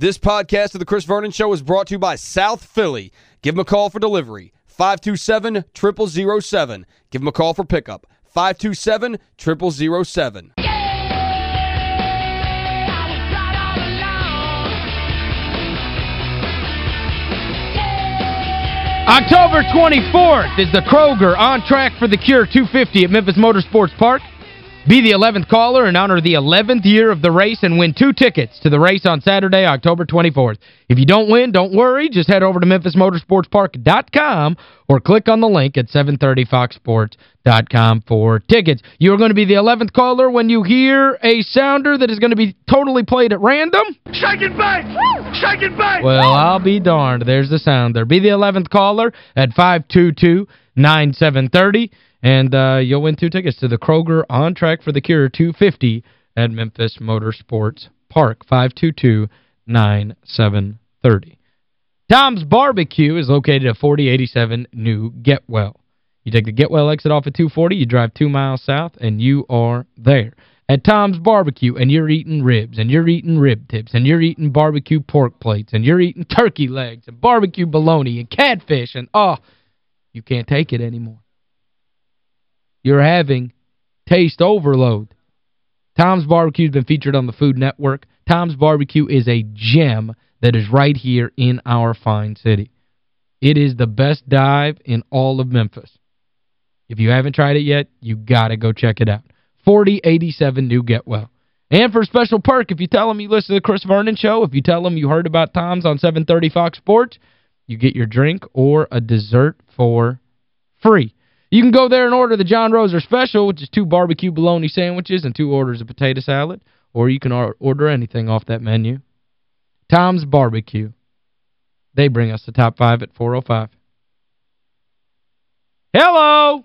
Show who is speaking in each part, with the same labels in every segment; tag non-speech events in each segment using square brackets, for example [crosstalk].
Speaker 1: This podcast of The Chris Vernon Show is brought to you by South Philly. Give them a call for delivery. 527-0007. Give them a call for pickup. 527-0007.
Speaker 2: October 24th is the Kroger on track for the Cure 250 at Memphis Motorsports Park. Be the 11th caller and honor the 11th year of the race and win two tickets to the race on Saturday, October 24th. If you don't win, don't worry. Just head over to memphismotorsportspark.com or click on the link at 730foxsports.com for tickets. You're going to be the 11th caller when you hear a sounder that is going to be totally played at random.
Speaker 3: Shake it back! Shake it back!
Speaker 2: Well, I'll be darned. There's the sounder. Be the 11th caller at 522-9730. And uh, you'll win two tickets to the Kroger On Track for the Cure 250 at Memphis Motorsports Park, 522-9730. Tom's Barbecue is located at 4087 New Getwell. You take the Getwell exit off at 240, you drive two miles south, and you are there. At Tom's Barbecue, and you're eating ribs, and you're eating rib tips, and you're eating barbecue pork plates, and you're eating [laughs] turkey legs, and barbecue bologna, and catfish, and oh, you can't take it anymore you're having taste overload. Tom's Barbecue has been featured on the Food Network. Tom's Barbecue is a gem that is right here in our fine city. It is the best dive in all of Memphis. If you haven't tried it yet, you got to go check it out. 4087 New Getwell. And for a special perk, if you tell them you listen to the Chris Vernon Show, if you tell them you heard about Tom's on 730 Fox Sports, you get your drink or a dessert for free. You can go there and order the John Roser Special, which is two barbecue bologna sandwiches and two orders of potato salad. Or you can order anything off that menu. Tom's Barbecue. They bring us the top five at 405. Hello!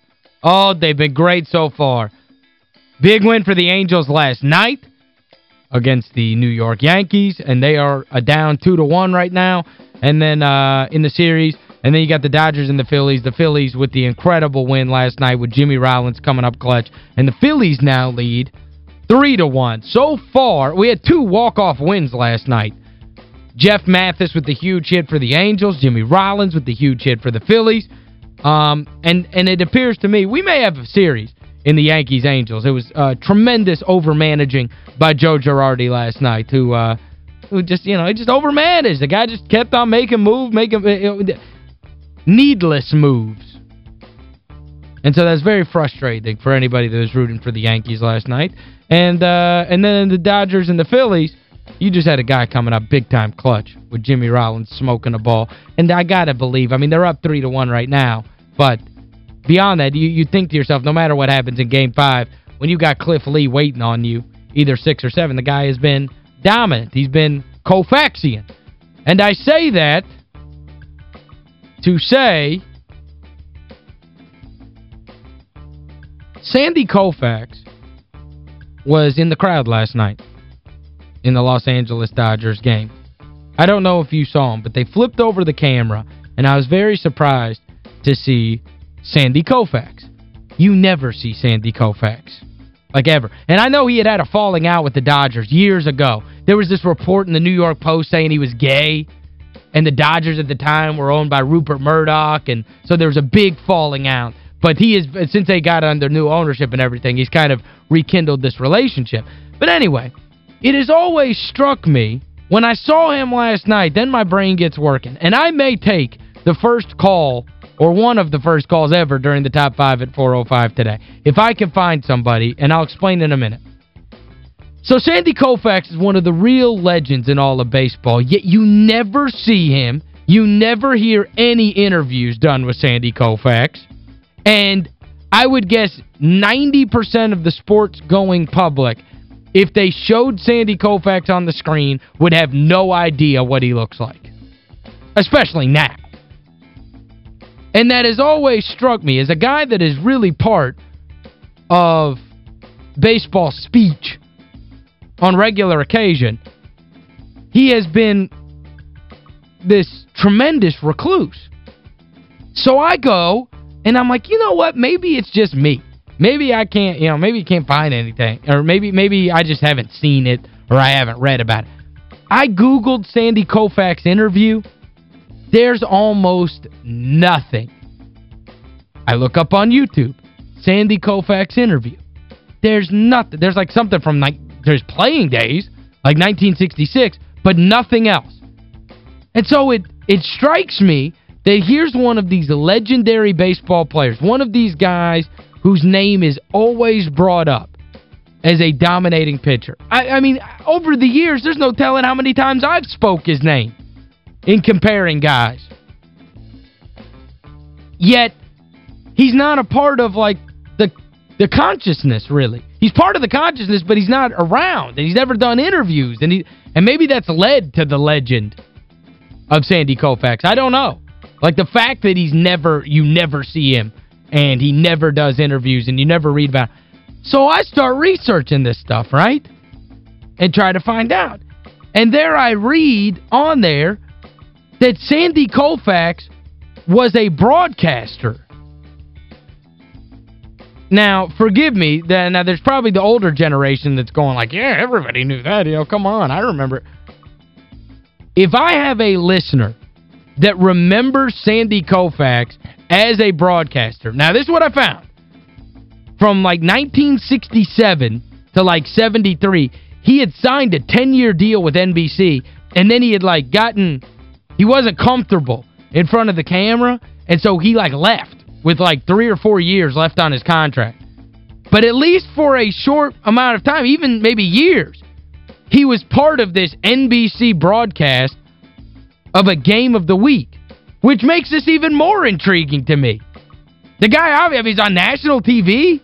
Speaker 2: Oh, they've been great so far. Big win for the Angels last night against the New York Yankees, and they are a down 2 to one right now. And then uh, in the series, and then you got the Dodgers and the Phillies. The Phillies with the incredible win last night with Jimmy Rollins coming up clutch. And the Phillies now lead 3 to one. So far, we had two walk-off wins last night. Jeff Mathis with the huge hit for the Angels. Jimmy Rollins with the huge hit for the Phillies. Um, and, and it appears to me, we may have a series in the Yankees-Angels. It was uh, tremendous overmanaging by Joe Girardi last night, who uh, who just, you know, he just overmanaged. The guy just kept on making moves, making uh, needless moves. And so that's very frustrating for anybody that was rooting for the Yankees last night. And uh, and then the Dodgers and the Phillies, you just had a guy coming up big-time clutch with Jimmy Rollins smoking a ball. And I got to believe, I mean, they're up 3 to one right now. But beyond that, you, you think to yourself, no matter what happens in Game 5, when you got Cliff Lee waiting on you, either 6 or 7, the guy has been dominant. He's been Koufaxian. And I say that to say Sandy Koufax was in the crowd last night in the Los Angeles Dodgers game. I don't know if you saw him, but they flipped over the camera, and I was very surprised to see Sandy Koufax. You never see Sandy Koufax. Like ever. And I know he had had a falling out with the Dodgers years ago. There was this report in the New York Post saying he was gay. And the Dodgers at the time were owned by Rupert Murdoch. And so there was a big falling out. But he is since they got under new ownership and everything, he's kind of rekindled this relationship. But anyway, it has always struck me, when I saw him last night, then my brain gets working. And I may take the first call or one of the first calls ever during the top five at 405 today. If I can find somebody, and I'll explain in a minute. So Sandy Koufax is one of the real legends in all of baseball, yet you never see him. You never hear any interviews done with Sandy Koufax. And I would guess 90% of the sports-going public if they showed Sandy Koufax on the screen, would have no idea what he looks like. Especially now. And that has always struck me as a guy that is really part of baseball speech on regular occasion. He has been this tremendous recluse. So I go, and I'm like, you know what? Maybe it's just me. Maybe I can't, you know, maybe you can't find anything. Or maybe maybe I just haven't seen it or I haven't read about it. I Googled Sandy Koufax interview. There's almost nothing. I look up on YouTube, Sandy Koufax interview. There's nothing. There's like something from like there's playing days, like 1966, but nothing else. And so it it strikes me that here's one of these legendary baseball players, one of these guys whose name is always brought up as a dominating pitcher. I, I mean, over the years, there's no telling how many times I've spoke his name in comparing guys. Yet, he's not a part of, like, the the consciousness, really. He's part of the consciousness, but he's not around, and he's never done interviews, and he and maybe that's led to the legend of Sandy Koufax. I don't know. Like the fact that he's never, you never see him and he never does interviews and you never read about So I start researching this stuff, right? And try to find out. And there I read on there that Sandy Koufax was a broadcaster. Now, forgive me, now there's probably the older generation that's going like, yeah, everybody knew that. You know, come on, I remember. If I have a listener that remembers Sandy Koufax as a broadcaster. Now, this is what I found. From like 1967 to like 73, he had signed a 10-year deal with NBC, and then he had like gotten, he wasn't comfortable in front of the camera, and so he like left with like three or four years left on his contract. But at least for a short amount of time, even maybe years, he was part of this NBC broadcast of a game of the week, which makes this even more intriguing to me. The guy, I mean, he's on national TV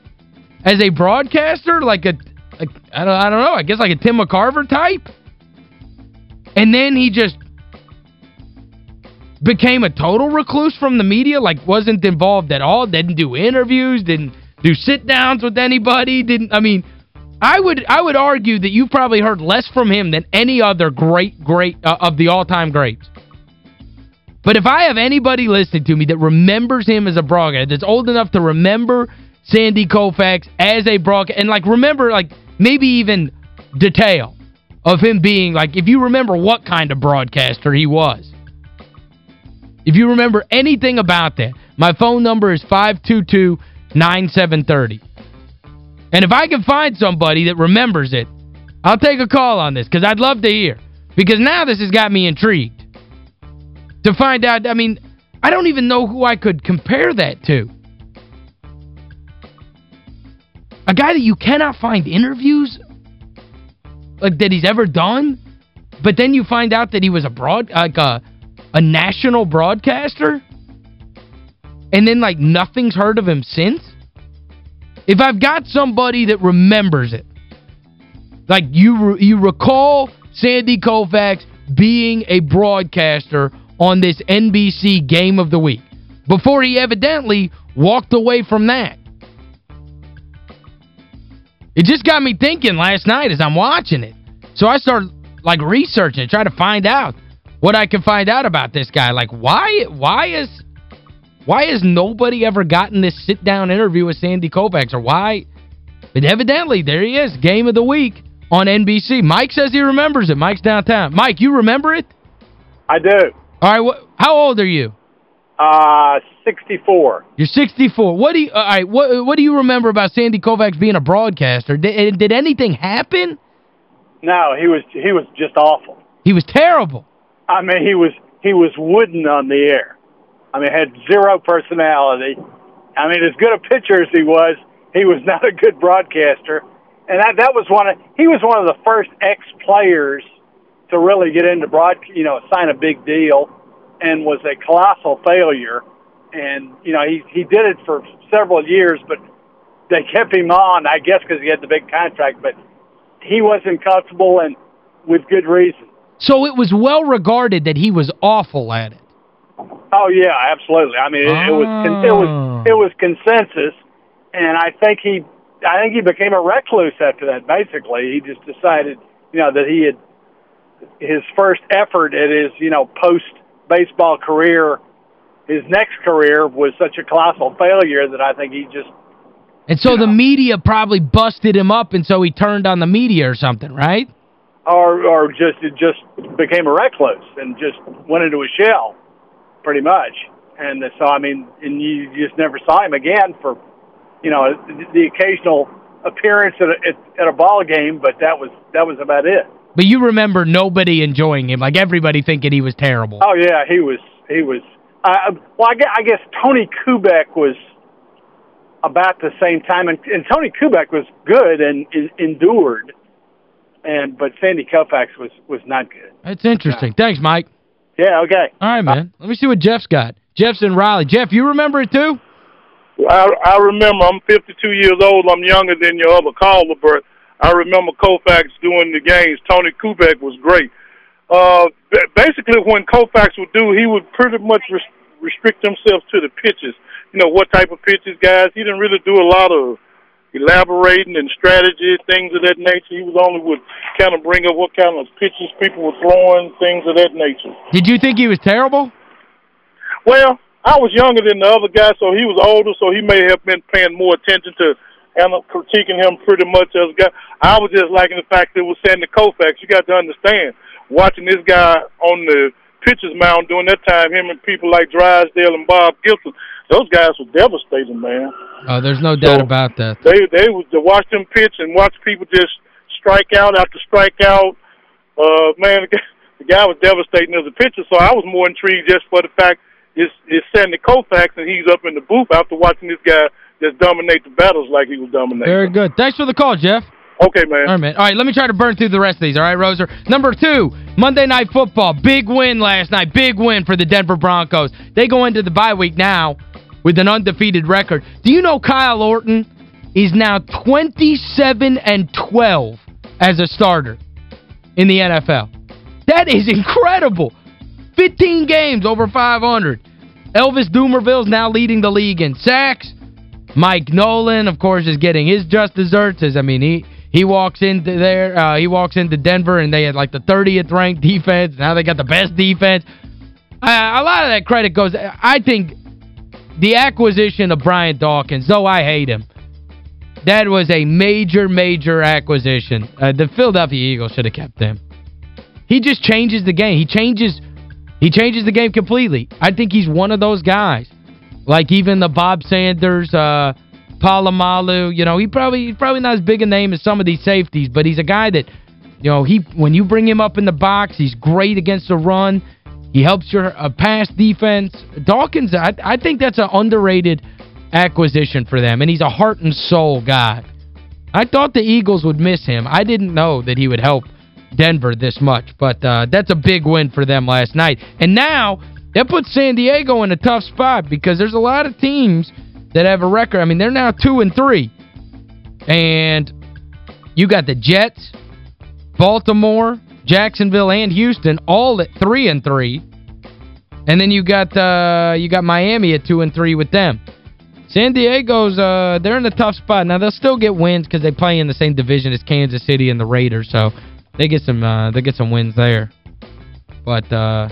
Speaker 2: as a broadcaster, like a, a I, don't, I don't know, I guess like a Tim McCarver type. And then he just became a total recluse from the media, like wasn't involved at all, didn't do interviews, didn't do sit-downs with anybody, didn't, I mean, I would I would argue that you've probably heard less from him than any other great, great, uh, of the all-time greats. But if I have anybody listening to me that remembers him as a broadcaster, that's old enough to remember Sandy Koufax as a broadcaster, and like remember like maybe even detail of him being like, if you remember what kind of broadcaster he was. If you remember anything about that, my phone number is 522-9730. And if I can find somebody that remembers it, I'll take a call on this because I'd love to hear. Because now this has got me intrigued to find out, I mean, I don't even know who I could compare that to. A guy that you cannot find interviews like that he's ever done, but then you find out that he was a broad like a a national broadcaster and then like nothing's heard of him since. If I've got somebody that remembers it, like you re you recall Sandy Koufax being a broadcaster on this NBC Game of the Week before he evidently walked away from that. It just got me thinking last night as I'm watching it. So I started like researching, trying to find out what I can find out about this guy. Like why why is why has nobody ever gotten this sit-down interview with Sandy Koufax or why but evidently there he is, game of the week on NBC. Mike says he remembers it. Mike's downtown. Mike, you remember it?
Speaker 4: I do.
Speaker 2: All right, how old are you?
Speaker 4: Uh, 64.
Speaker 2: You're 64. What do you all right, what what do you remember about Sandy Koufax being a broadcaster? Did, did anything happen?
Speaker 4: No, he was he was just awful.
Speaker 2: He was terrible.
Speaker 4: I mean, he was he was wooden on the air. I mean, had zero personality. I mean, as good a pitcher as he was, he was [laughs] not a good broadcaster. And that that was one of he was one of the first ex-players to really get into broad, you know, sign a big deal, and was a colossal failure. And you know, he he did it for several years, but they kept him on, I guess, because he had the big contract. But he wasn't comfortable and with good reason.
Speaker 2: So it was well regarded that he was awful at it.
Speaker 4: Oh yeah, absolutely. I mean, it, it was it
Speaker 2: Ah.
Speaker 4: was it was consensus, and I think he I think he became a recluse after that. Basically, he just decided, you know, that he had his first effort at his you know post baseball career, his next career was such a colossal failure that I think he just
Speaker 2: And so the media probably busted him up and so he turned on the media or something, right?
Speaker 4: or or just it just became a recluse and just went into a shell, pretty much. And so I mean, and you just never saw him again for, you know, the, the occasional appearance at a, at, at a ball game, but that was that was about it.
Speaker 2: But you remember nobody enjoying him, like everybody thinking he was terrible.
Speaker 4: Oh yeah, he was he was. Uh, well, I guess, I guess Tony Kubek was about the same time, and, and Tony Kubek was good and, and endured, and but Sandy Koufax was was not good.
Speaker 2: That's interesting. Thanks, Mike.
Speaker 4: Yeah, okay.
Speaker 2: All right, man. Let me see what Jeff's got. Jeff's in Raleigh. Jeff, you remember it too?
Speaker 5: I, I remember, I'm 52 years old. I'm younger than your other caller, but I remember Koufax doing the games. Tony Kubek was great. Uh, basically, when Koufax would do, he would pretty much res- restrict himself to the pitches. You know, what type of pitches, guys. He didn't really do a lot of elaborating and strategy, things of that nature. He was only would kind of bring up what kind of pitches people were throwing, things of that nature.
Speaker 2: Did you think he was terrible?
Speaker 5: Well, I was younger than the other guy, so he was older, so he may have been paying more attention to and critiquing him pretty much as a guy. I was just liking the fact that it was Sandy Koufax. You got to understand, watching this guy on the pitcher's mound during that time, him and people like Drysdale and Bob Gibson, those guys were devastating, man.
Speaker 2: Oh, there's no doubt
Speaker 5: So-
Speaker 2: about that.
Speaker 5: They they was to watch them pitch and watch people just strike out after strike out. Uh, man, the [laughs] guy, the guy was devastating as a pitcher. So I was more intrigued just for the fact it's it's Sandy Koufax and he's up in the booth after watching this guy just dominate the battles like he was dominating.
Speaker 2: Very good. Thanks for the call, Jeff.
Speaker 5: Okay, man.
Speaker 2: All right, man. All right, let me try to burn through the rest of these, all right, Roser? Number two, Monday Night Football. Big win last night. Big win for the Denver Broncos. They go into the bye week now with an undefeated record. Do you know Kyle Orton is now 27 and 12 as a starter in the NFL? That is incredible. 15 games over 500. Elvis Dumervil's now leading the league in sacks. Mike Nolan, of course, is getting his just desserts. As I mean, he he walks into there, uh, he walks into Denver, and they had like the 30th ranked defense. Now they got the best defense. Uh, a lot of that credit goes, I think, the acquisition of Brian Dawkins, though I hate him, that was a major, major acquisition. Uh, the Philadelphia Eagles should have kept him. He just changes the game. He changes he changes the game completely. I think he's one of those guys. Like even the Bob Sanders, uh, Polamalu, you know, he probably he's probably not as big a name as some of these safeties, but he's a guy that, you know, he when you bring him up in the box, he's great against the run. He helps your uh, pass defense. Dawkins, I, I think that's an underrated acquisition for them, and he's a heart and soul guy. I thought the Eagles would miss him. I didn't know that he would help Denver this much, but uh, that's a big win for them last night. And now, that puts San Diego in a tough spot because there's a lot of teams that have a record. I mean, they're now 2 and three, And you got the Jets, Baltimore, Jacksonville, and Houston all at 3 and three. And then you got uh, you got Miami at 2 and three with them. San Diego's uh they're in a tough spot. Now they'll still get wins because they play in the same division as Kansas City and the Raiders, so they get some uh they get some wins there. But uh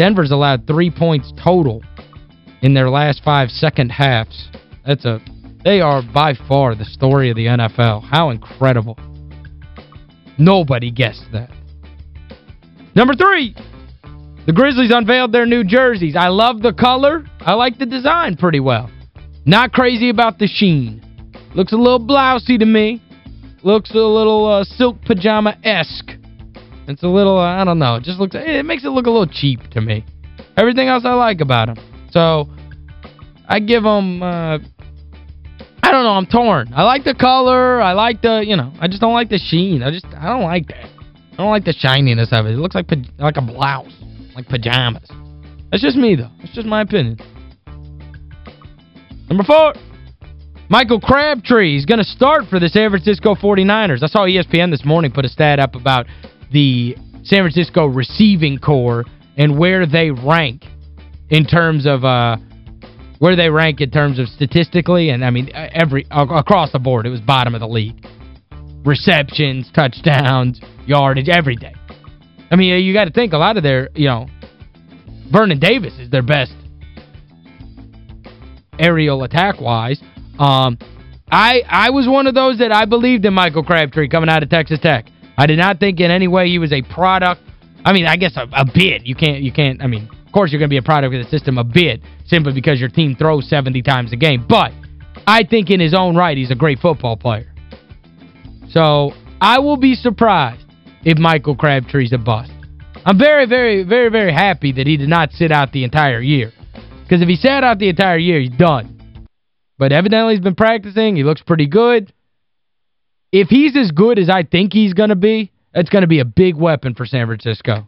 Speaker 2: Denver's allowed 3 points total in their last five second halves. That's a they are by far the story of the NFL. How incredible. Nobody guessed that. Number 3. The Grizzlies unveiled their new jerseys. I love the color. I like the design pretty well. Not crazy about the sheen. Looks a little blousey to me. Looks a little uh, silk pajama-esque. It's a little, uh, I don't know, it just looks, it makes it look a little cheap to me. Everything else I like about him. So, I give them, uh, I don't know, I'm torn. I like the color, I like the, you know, I just don't like the sheen. I just, I don't like that. I don't like the shininess of it. It looks like like a blouse, like pajamas. That's just me, though. That's just my opinion. Number four. Michael Crabtree is going to start for the San Francisco 49ers. I saw ESPN this morning put a stat up about the San Francisco receiving corps and where they rank in terms of uh, where they rank in terms of statistically and I mean every across the board it was bottom of the league. Receptions, touchdowns, yardage every day. I mean you got to think a lot of their, you know, Vernon Davis is their best aerial attack-wise. Um, I I was one of those that I believed in Michael Crabtree coming out of Texas Tech. I did not think in any way he was a product. I mean, I guess a, a. You can't, you can't, I mean, of course you're going to be a product of the system, a bid, simply because your team throws 70 times a game. But I think in his own right, he's a great football player. So I will be surprised if Michael Crabtree's a bust. I'm very, very, very, very happy that he did not sit out the entire year. Because if he sat out the entire year, he's done. But evidently he's been practicing. He looks pretty good. If he's as good as I think he's going to be, it's going to be a big weapon for San Francisco.